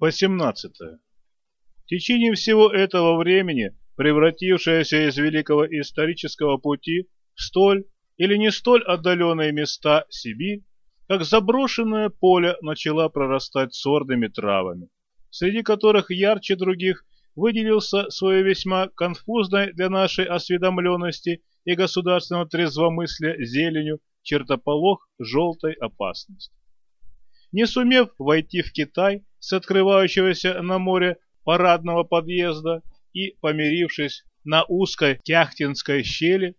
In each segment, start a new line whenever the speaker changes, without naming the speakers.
18. В течение всего этого времени, превратившееся из великого исторического пути в столь или не столь отдаленные места Сибирь, как заброшенное поле начала прорастать сорными травами, среди которых ярче других выделился своей весьма конфузной для нашей осведомленности и государственного трезвомыслия зеленью чертополох желтой опасности. Не сумев войти в Китай с открывающегося на море парадного подъезда и помирившись на узкой Кяхтинской щели,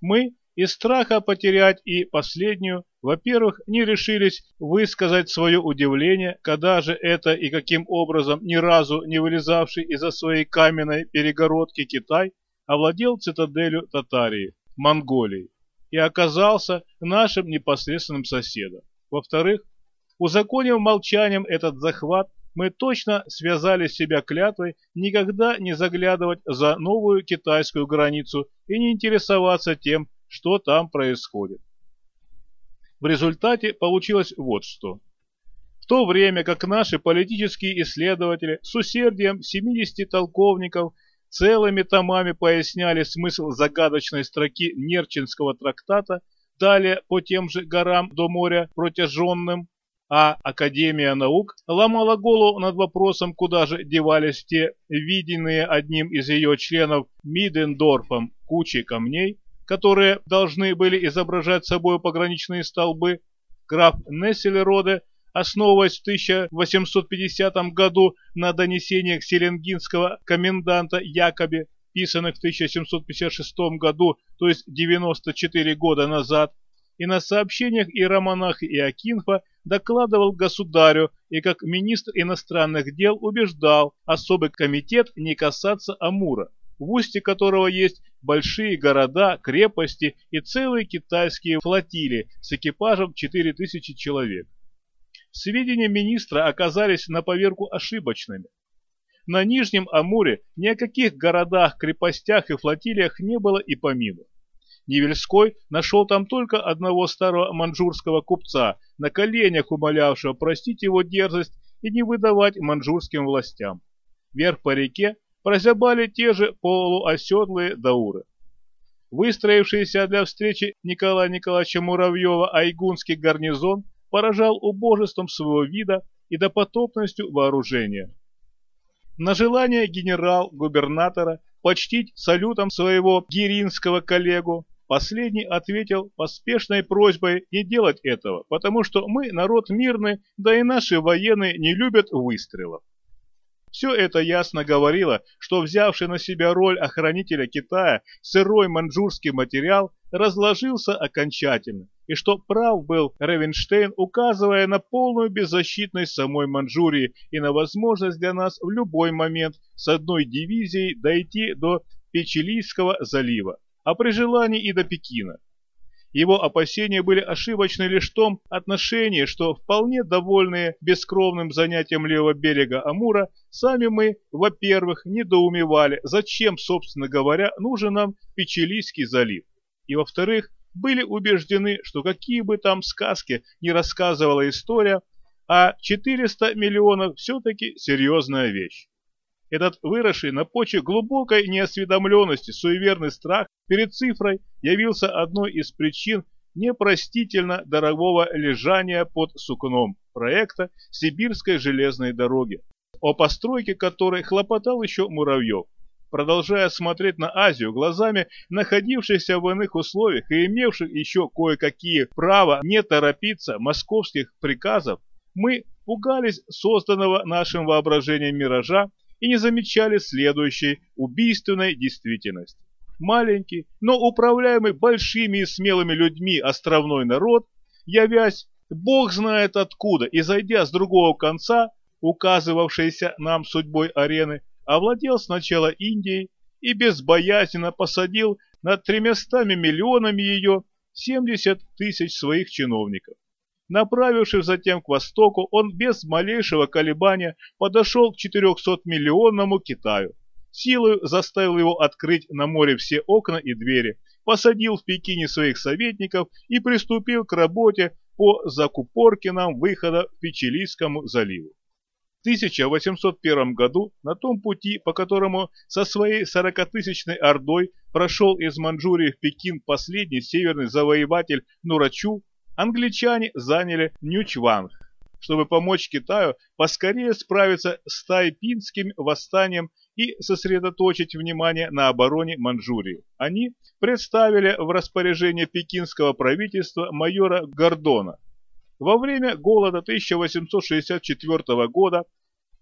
мы из страха потерять и последнюю, во-первых, не решились высказать свое удивление, когда же это и каким образом ни разу не вылезавший из-за своей каменной перегородки Китай овладел цитаделью Татарии, Монголии, и оказался нашим непосредственным соседом. Во-вторых, узаконив молчанием этот захват, мы точно связали себя клятвой никогда не заглядывать за новую китайскую границу и не интересоваться тем, что там происходит. В результате получилось вот что. В то время как наши политические исследователи с усердием 70 толковников целыми томами поясняли смысл загадочной строки Нерчинского трактата, далее по тем же горам до моря протяженным, а Академия наук ломала голову над вопросом, куда же девались те виденные одним из ее членов Мидендорфом кучи камней, которые должны были изображать собой пограничные столбы, граф Несселероде, основываясь в 1850 году на донесениях селенгинского коменданта Якоби, писанных в 1756 году, то есть 94 года назад, и на сообщениях иеромонаха Иокинфа докладывал государю и как министр иностранных дел убеждал особый комитет не касаться Амура, в устье которого есть большие города, крепости и целые китайские флотилии с экипажем 4000 человек. Сведения министра оказались на поверку ошибочными. На Нижнем Амуре ни о каких городах, крепостях и флотилиях не было и помину. Невельской нашел там только одного старого манжурского купца, на коленях умолявшего простить его дерзость и не выдавать манжурским властям. Вверх по реке прозябали те же полуоседлые дауры. Выстроившийся для встречи Николая Николаевича Муравьева айгунский гарнизон поражал убожеством своего вида и допотопностью вооружения. На желание генерал-губернатора почтить салютом своего гиринского коллегу Последний ответил поспешной просьбой не делать этого, потому что мы народ мирный, да и наши военные не любят выстрелов. Все это ясно говорило, что взявший на себя роль охранителя Китая сырой маньчжурский материал разложился окончательно, и что прав был Ревенштейн, указывая на полную беззащитность самой Манчжурии и на возможность для нас в любой момент с одной дивизией дойти до Печилийского залива а при желании и до Пекина. Его опасения были ошибочны лишь в том отношении, что вполне довольные бескровным занятием левого берега Амура, сами мы, во-первых, недоумевали, зачем, собственно говоря, нужен нам Печилийский залив, и, во-вторых, были убеждены, что какие бы там сказки ни рассказывала история, а 400 миллионов все-таки серьезная вещь. Этот выросший на почве глубокой неосведомленности суеверный страх перед цифрой явился одной из причин непростительно дорогого лежания под сукном проекта Сибирской железной дороги, о постройке которой хлопотал еще Муравьев. Продолжая смотреть на Азию глазами находившихся в иных условиях и имевших еще кое-какие права не торопиться московских приказов, мы пугались созданного нашим воображением миража и не замечали следующей убийственной действительности. Маленький, но управляемый большими и смелыми людьми островной народ, явясь бог знает откуда и зайдя с другого конца, указывавшейся нам судьбой арены, овладел сначала Индией и безбоязненно посадил над тремястами миллионами ее 70 тысяч своих чиновников. Направившись затем к востоку, он без малейшего колебания подошел к 400-миллионному Китаю. Силою заставил его открыть на море все окна и двери, посадил в Пекине своих советников и приступил к работе по закупорке нам выхода к Печилийскому заливу. 1801 году на том пути, по которому со своей 40-тысячной ордой прошел из Манчжурии в Пекин последний северный завоеватель Нурачу, англичане заняли Нючванг, чтобы помочь Китаю поскорее справиться с тайпинским восстанием и сосредоточить внимание на обороне Манчжурии. Они представили в распоряжение пекинского правительства майора Гордона. Во время голода 1864 года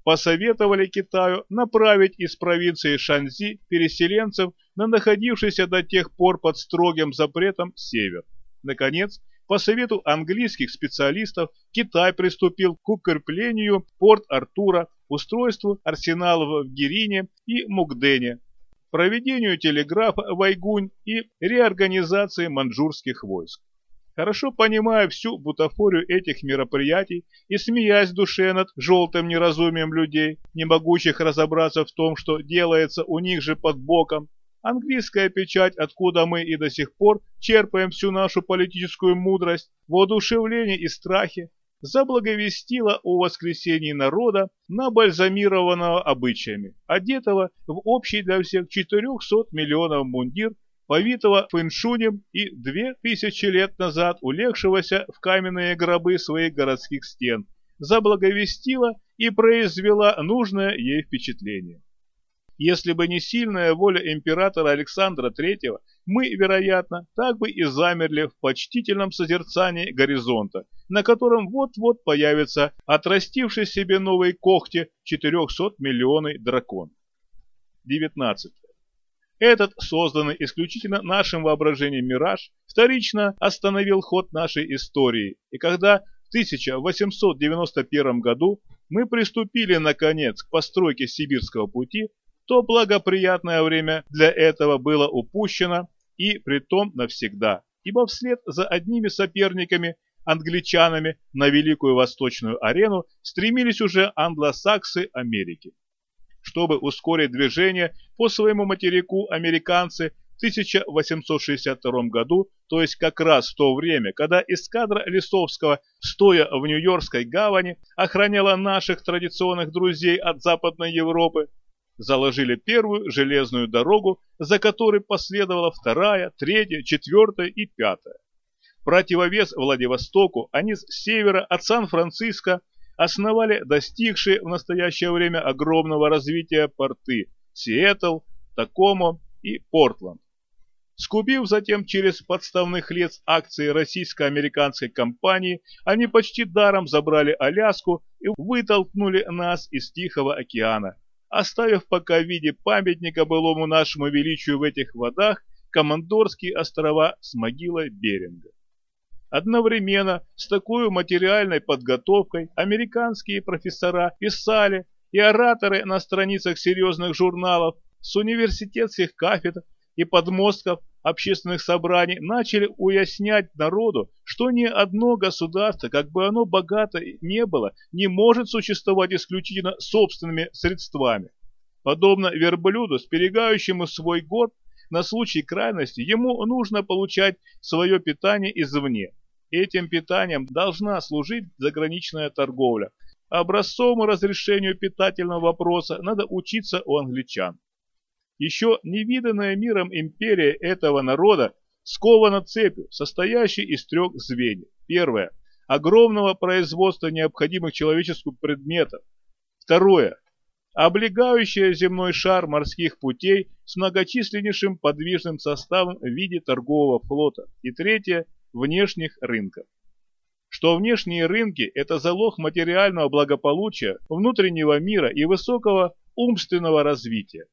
посоветовали Китаю направить из провинции Шаньзи переселенцев на находившийся до тех пор под строгим запретом север. Наконец, по совету английских специалистов Китай приступил к укреплению Порт-Артура, устройству арсеналов в Гирине и Мукдене, проведению телеграфа в Айгунь и реорганизации манчжурских войск. Хорошо понимая всю бутафорию этих мероприятий и смеясь в душе над желтым неразумием людей, не могущих разобраться в том, что делается у них же под боком, английская печать, откуда мы и до сих пор черпаем всю нашу политическую мудрость, воодушевление и страхи, заблаговестила о воскресении народа, набальзамированного обычаями, одетого в общий для всех 400 миллионов мундир повитого фэншунем и две тысячи лет назад улегшегося в каменные гробы своих городских стен, заблаговестила и произвела нужное ей впечатление. Если бы не сильная воля императора Александра III, мы, вероятно, так бы и замерли в почтительном созерцании горизонта, на котором вот-вот появится отрастивший себе новые когти 400-миллионный дракон. 19. Этот, созданный исключительно нашим воображением мираж, вторично остановил ход нашей истории, и когда в 1891 году мы приступили, наконец, к постройке Сибирского пути, то благоприятное время для этого было упущено, и притом навсегда, ибо вслед за одними соперниками, англичанами, на Великую Восточную арену стремились уже англосаксы Америки. Чтобы ускорить движение по своему материку, американцы в 1862 году, то есть как раз в то время, когда эскадра Лисовского, стоя в Нью-Йоркской гавани, охраняла наших традиционных друзей от Западной Европы, заложили первую железную дорогу, за которой последовала вторая, третья, четвертая и пятая. Противовес Владивостоку они с севера от Сан-Франциско основали достигшие в настоящее время огромного развития порты Сиэтл, Такомо и Портленд. Скупив затем через подставных лиц акции российско-американской компании, они почти даром забрали Аляску и вытолкнули нас из Тихого океана, оставив пока в виде памятника былому нашему величию в этих водах Командорские острова с могилой Беринга. Одновременно с такой материальной подготовкой американские профессора писали и ораторы на страницах серьезных журналов с университетских кафедр и подмостков общественных собраний начали уяснять народу, что ни одно государство, как бы оно богато не было, не может существовать исключительно собственными средствами. Подобно верблюду, сберегающему свой год, на случай крайности ему нужно получать свое питание извне. Этим питанием должна служить заграничная торговля. Образцовому разрешению питательного вопроса надо учиться у англичан. Еще невиданная миром империя этого народа скована цепью, состоящей из трех звеньев. Первое – огромного производства необходимых человеческим предметов. Второе облегающая земной шар морских путей с многочисленнейшим подвижным составом в виде торгового флота. И третье – внешних рынков. Что внешние рынки – это залог материального благополучия, внутреннего мира и высокого умственного развития.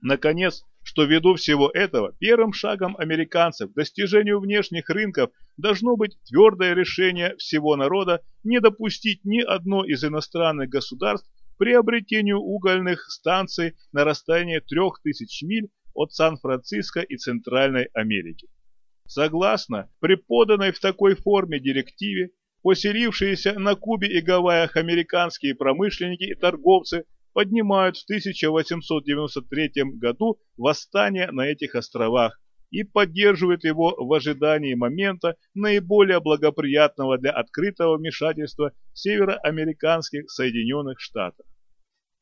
Наконец, что ввиду всего этого, первым шагом американцев к достижению внешних рынков должно быть твердое решение всего народа не допустить ни одно из иностранных государств приобретению угольных станций на расстоянии 3000 миль от Сан-Франциско и Центральной Америки. Согласно преподанной в такой форме директиве, поселившиеся на Кубе и Гавайях американские промышленники и торговцы поднимают в 1893 году восстание на этих островах, и поддерживают его в ожидании момента наиболее благоприятного для открытого вмешательства североамериканских Соединенных Штатов.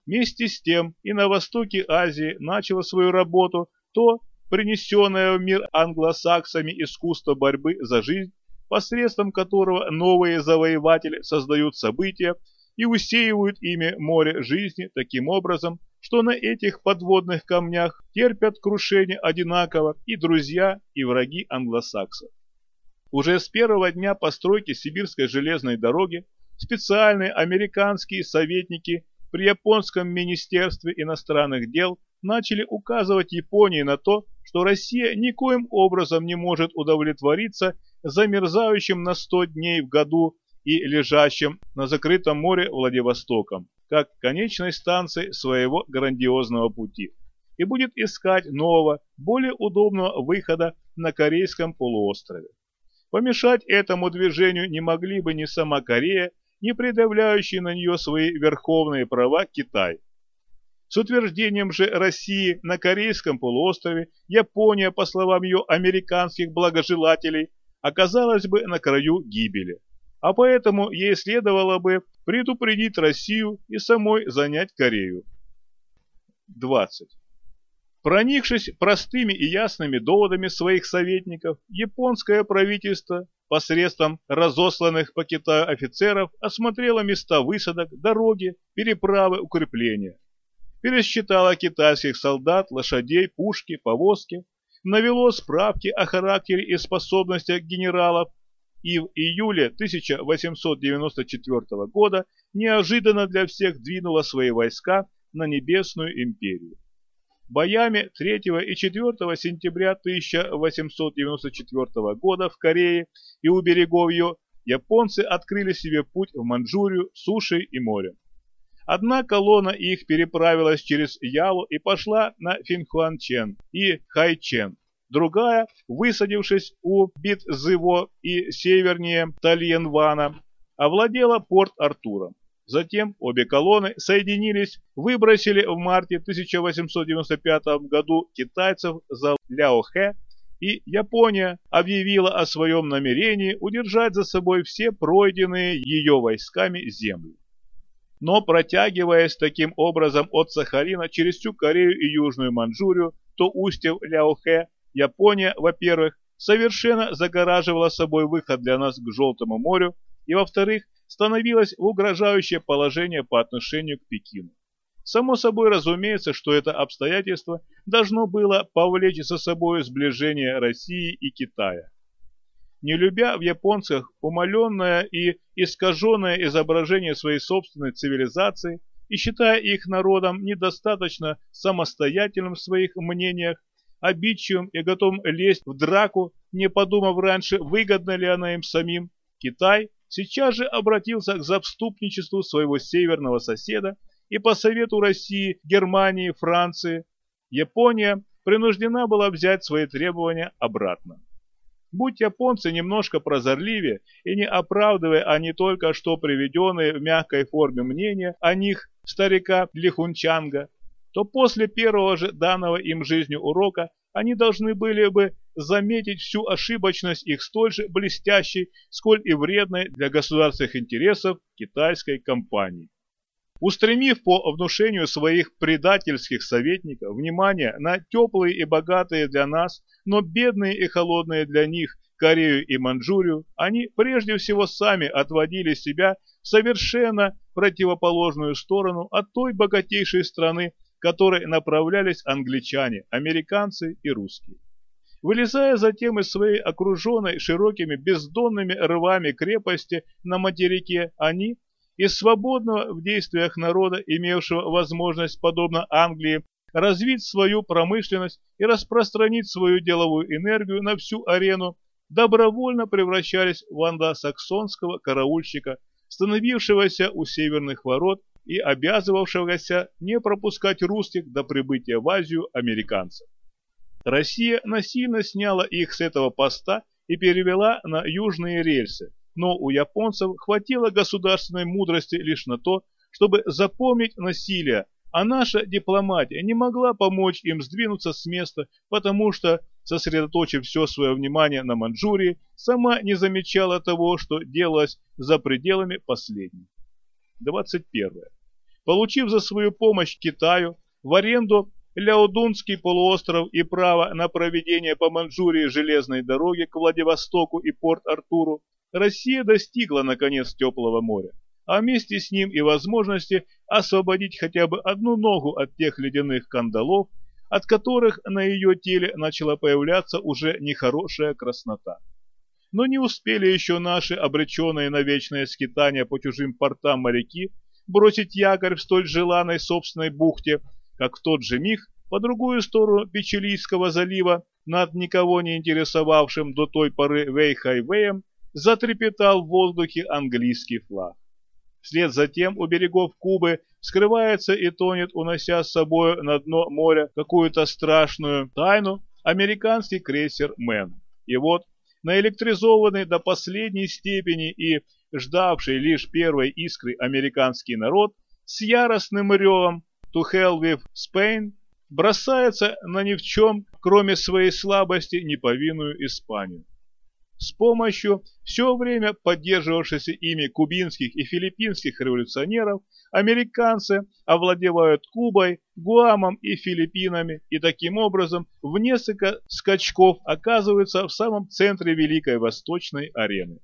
Вместе с тем и на востоке Азии начало свою работу то, принесенное в мир англосаксами искусство борьбы за жизнь, посредством которого новые завоеватели создают события и усеивают ими море жизни таким образом, что на этих подводных камнях терпят крушение одинаково и друзья, и враги англосаксов. Уже с первого дня постройки Сибирской железной дороги специальные американские советники при японском министерстве иностранных дел начали указывать Японии на то, что Россия никоим образом не может удовлетвориться замерзающим на 100 дней в году и лежащим на закрытом море Владивостоком как конечной станции своего грандиозного пути и будет искать нового, более удобного выхода на Корейском полуострове. Помешать этому движению не могли бы ни сама Корея, ни предъявляющий на нее свои верховные права Китай. С утверждением же России на Корейском полуострове Япония, по словам ее американских благожелателей, оказалась бы на краю гибели а поэтому ей следовало бы предупредить Россию и самой занять Корею. 20. Проникшись простыми и ясными доводами своих советников, японское правительство посредством разосланных по Китаю офицеров осмотрело места высадок, дороги, переправы, укрепления. Пересчитало китайских солдат, лошадей, пушки, повозки, навело справки о характере и способностях генералов и в июле 1894 года неожиданно для всех двинула свои войска на Небесную империю. Боями 3 и 4 сентября 1894 года в Корее и у берегов ее японцы открыли себе путь в Манчжурию сушей и морем. Одна колонна их переправилась через Ялу и пошла на Финхуанчен и Хайчен, Другая, высадившись у Битзыво и севернее Тальенвана, овладела Порт-Артуром. Затем обе колонны соединились, выбросили в марте 1895 году китайцев за Ляохэ, и Япония объявила о своем намерении удержать за собой все пройденные ее войсками земли. Но протягиваясь таким образом от Сахалина через всю Корею и Южную Манчжурию, то устьев Ляохэ, Япония, во-первых, совершенно загораживала собой выход для нас к Желтому морю, и, во-вторых, становилась в угрожающее положение по отношению к Пекину. Само собой разумеется, что это обстоятельство должно было повлечь за собой сближение России и Китая. Не любя в японцах умаленное и искаженное изображение своей собственной цивилизации и считая их народом недостаточно самостоятельным в своих мнениях, обидчивым и готовым лезть в драку, не подумав раньше, выгодна ли она им самим, Китай сейчас же обратился к заступничеству своего северного соседа и по совету России, Германии, Франции, Япония принуждена была взять свои требования обратно. Будь японцы немножко прозорливее и не оправдывая они только что приведенные в мягкой форме мнения о них старика Лихунчанга, то после первого же данного им жизнью урока они должны были бы заметить всю ошибочность их столь же блестящей, сколь и вредной для государственных интересов китайской компании. Устремив по внушению своих предательских советников внимание на теплые и богатые для нас, но бедные и холодные для них Корею и Манчжурию, они прежде всего сами отводили себя в совершенно противоположную сторону от той богатейшей страны, которой направлялись англичане, американцы и русские. Вылезая затем из своей окруженной широкими бездонными рвами крепости на материке, они, из свободного в действиях народа, имевшего возможность, подобно Англии, развить свою промышленность и распространить свою деловую энергию на всю арену, добровольно превращались в англосаксонского караульщика, становившегося у северных ворот и обязывавшегося не пропускать русских до прибытия в Азию американцев. Россия насильно сняла их с этого поста и перевела на южные рельсы, но у японцев хватило государственной мудрости лишь на то, чтобы запомнить насилие, а наша дипломатия не могла помочь им сдвинуться с места, потому что, сосредоточив все свое внимание на Манчжурии, сама не замечала того, что делалось за пределами последней. 21. Получив за свою помощь Китаю в аренду Ляодунский полуостров и право на проведение по Манчжурии железной дороги к Владивостоку и Порт-Артуру, Россия достигла, наконец, теплого моря а вместе с ним и возможности освободить хотя бы одну ногу от тех ледяных кандалов, от которых на ее теле начала появляться уже нехорошая краснота. Но не успели еще наши обреченные на вечное скитание по чужим портам моряки бросить якорь в столь желанной собственной бухте, как в тот же миг по другую сторону Печилийского залива над никого не интересовавшим до той поры Вейхайвеем затрепетал в воздухе английский флаг. Вслед за тем у берегов Кубы скрывается и тонет, унося с собой на дно моря какую-то страшную тайну, американский крейсер «Мэн». И вот, наэлектризованный до последней степени и ждавший лишь первой искры американский народ, с яростным ревом «To hell with Spain» бросается на ни в чем, кроме своей слабости, неповинную Испанию. С помощью все время поддерживавшихся ими кубинских и филиппинских революционеров американцы овладевают Кубой, Гуамом и Филиппинами и таким образом в несколько скачков оказываются в самом центре Великой Восточной арены.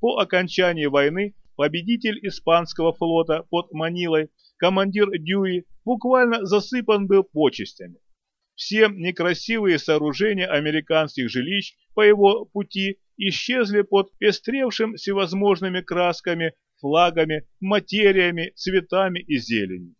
По окончании войны победитель испанского флота под Манилой, командир Дьюи, буквально засыпан был почестями. Все некрасивые сооружения американских жилищ по его пути исчезли под пестревшим всевозможными красками, флагами, материями, цветами и зеленью.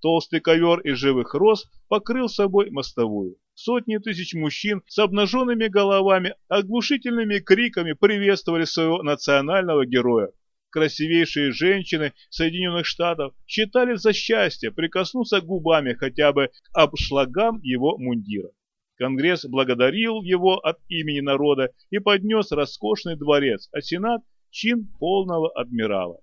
Толстый ковер из живых роз покрыл собой мостовую. Сотни тысяч мужчин с обнаженными головами, оглушительными криками приветствовали своего национального героя красивейшие женщины Соединенных Штатов считали за счастье прикоснуться губами хотя бы к обшлагам его мундира. Конгресс благодарил его от имени народа и поднес роскошный дворец, а Сенат – чин полного адмирала.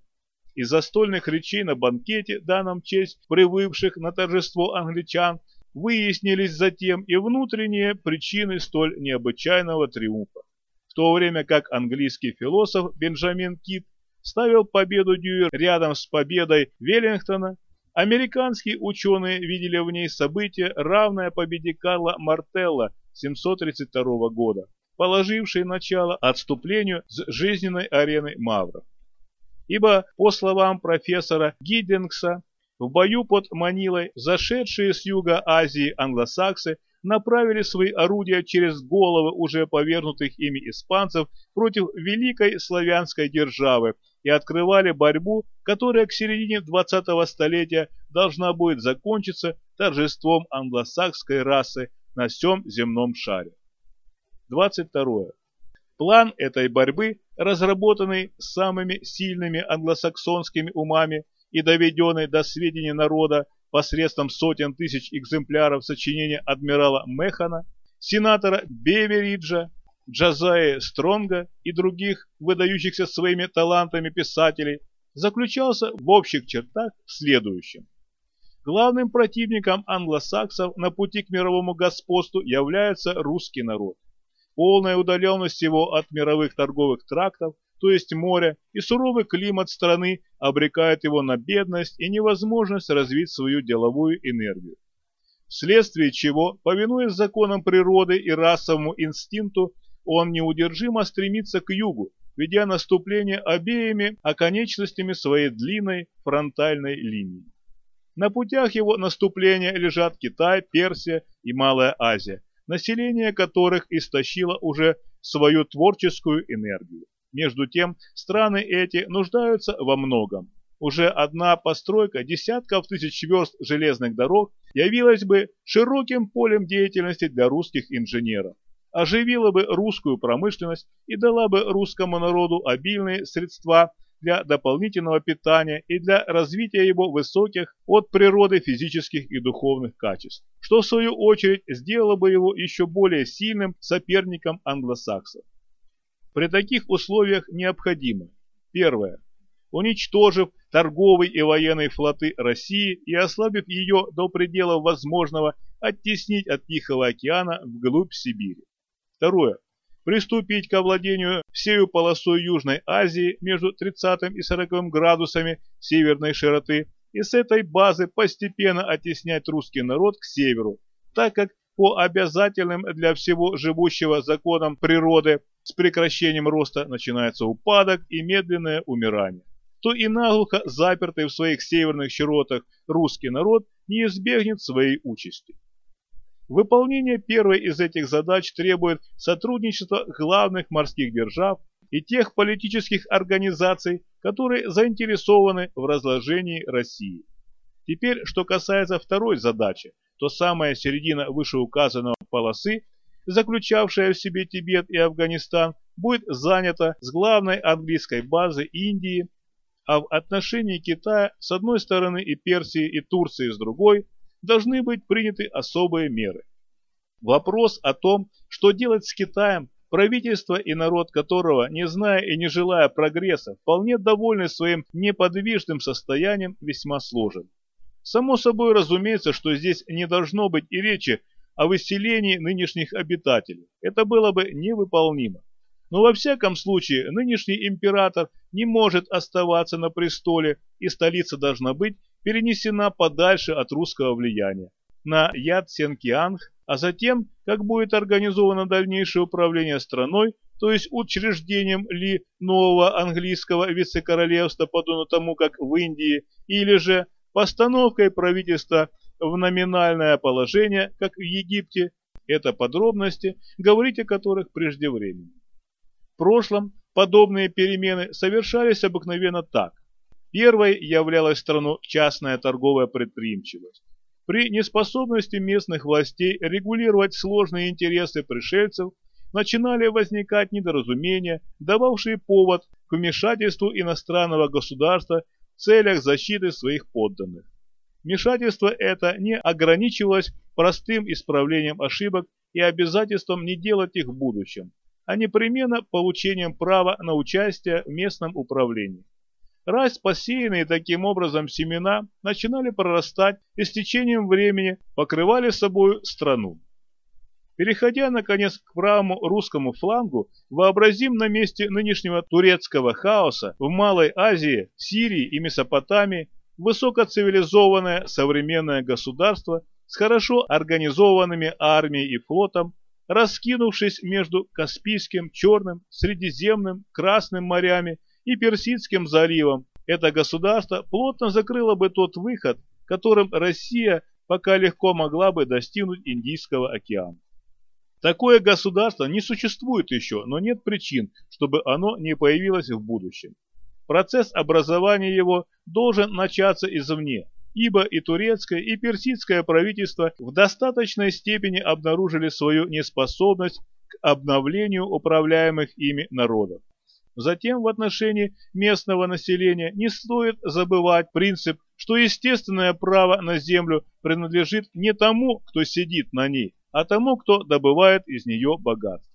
Из застольных речей на банкете, данном честь прибывших на торжество англичан, выяснились затем и внутренние причины столь необычайного триумфа. В то время как английский философ Бенджамин Кит ставил победу Дьюи рядом с победой Веллингтона, американские ученые видели в ней событие, равное победе Карла Мартелла 732 года, положившее начало отступлению с жизненной арены Мавров. Ибо, по словам профессора Гиддингса, в бою под Манилой зашедшие с юга Азии англосаксы направили свои орудия через головы уже повергнутых ими испанцев против великой славянской державы и открывали борьбу, которая к середине 20-го столетия должна будет закончиться торжеством англосакской расы на всем земном шаре. 22. План этой борьбы, разработанный самыми сильными англосаксонскими умами и доведенный до сведения народа посредством сотен тысяч экземпляров сочинения адмирала Механа, сенатора Бевериджа, Джазаи Стронга и других выдающихся своими талантами писателей, заключался в общих чертах в следующем. Главным противником англосаксов на пути к мировому господству является русский народ. Полная удаленность его от мировых торговых трактов то есть море, и суровый климат страны обрекает его на бедность и невозможность развить свою деловую энергию. Вследствие чего, повинуясь законам природы и расовому инстинкту, он неудержимо стремится к югу, ведя наступление обеими оконечностями своей длинной фронтальной линии. На путях его наступления лежат Китай, Персия и Малая Азия, население которых истощило уже свою творческую энергию. Между тем, страны эти нуждаются во многом. Уже одна постройка десятков тысяч верст железных дорог явилась бы широким полем деятельности для русских инженеров, оживила бы русскую промышленность и дала бы русскому народу обильные средства для дополнительного питания и для развития его высоких от природы физических и духовных качеств, что в свою очередь сделало бы его еще более сильным соперником англосаксов. При таких условиях необходимо Первое. уничтожив торговый и военный флоты России и ослабив ее до пределов возможного оттеснить от Тихого океана вглубь Сибири. Второе. Приступить к овладению всею полосой Южной Азии между 30 и 40 градусами северной широты и с этой базы постепенно оттеснять русский народ к северу, так как по обязательным для всего живущего законам природы с прекращением роста начинается упадок и медленное умирание, то и наглухо запертый в своих северных широтах русский народ не избегнет своей участи. Выполнение первой из этих задач требует сотрудничества главных морских держав и тех политических организаций, которые заинтересованы в разложении России. Теперь, что касается второй задачи, то самая середина вышеуказанного полосы, заключавшая в себе Тибет и Афганистан, будет занята с главной английской базы Индии, а в отношении Китая с одной стороны и Персии и Турции с другой должны быть приняты особые меры. Вопрос о том, что делать с Китаем, правительство и народ которого, не зная и не желая прогресса, вполне довольны своим неподвижным состоянием, весьма сложен. Само собой разумеется, что здесь не должно быть и речи о выселении нынешних обитателей. Это было бы невыполнимо. Но во всяком случае нынешний император не может оставаться на престоле, и столица должна быть перенесена подальше от русского влияния, на Яд-Сенкианг, а затем, как будет организовано дальнейшее управление страной, то есть учреждением ли нового английского вице-королевства, подобно тому, как в Индии, или же постановкой правительства в номинальное положение, как в Египте, это подробности, говорить о которых преждевременно. В прошлом подобные перемены совершались обыкновенно так. Первой являлась страну частная торговая предприимчивость. При неспособности местных властей регулировать сложные интересы пришельцев начинали возникать недоразумения, дававшие повод к вмешательству иностранного государства целях защиты своих подданных. Вмешательство это не ограничивалось простым исправлением ошибок и обязательством не делать их в будущем, а непременно получением права на участие в местном управлении. Раз посеянные таким образом семена начинали прорастать и с течением времени покрывали собою страну. Переходя, наконец, к правому русскому флангу, вообразим на месте нынешнего турецкого хаоса в Малой Азии, Сирии и Месопотамии высокоцивилизованное современное государство с хорошо организованными армией и флотом, раскинувшись между Каспийским, Черным, Средиземным, Красным морями и Персидским заливом, это государство плотно закрыло бы тот выход, которым Россия пока легко могла бы достигнуть Индийского океана. Такое государство не существует еще, но нет причин, чтобы оно не появилось в будущем. Процесс образования его должен начаться извне, ибо и турецкое, и персидское правительство в достаточной степени обнаружили свою неспособность к обновлению управляемых ими народов. Затем в отношении местного населения не стоит забывать принцип, что естественное право на землю принадлежит не тому, кто сидит на ней, а тому, кто добывает из нее богатство.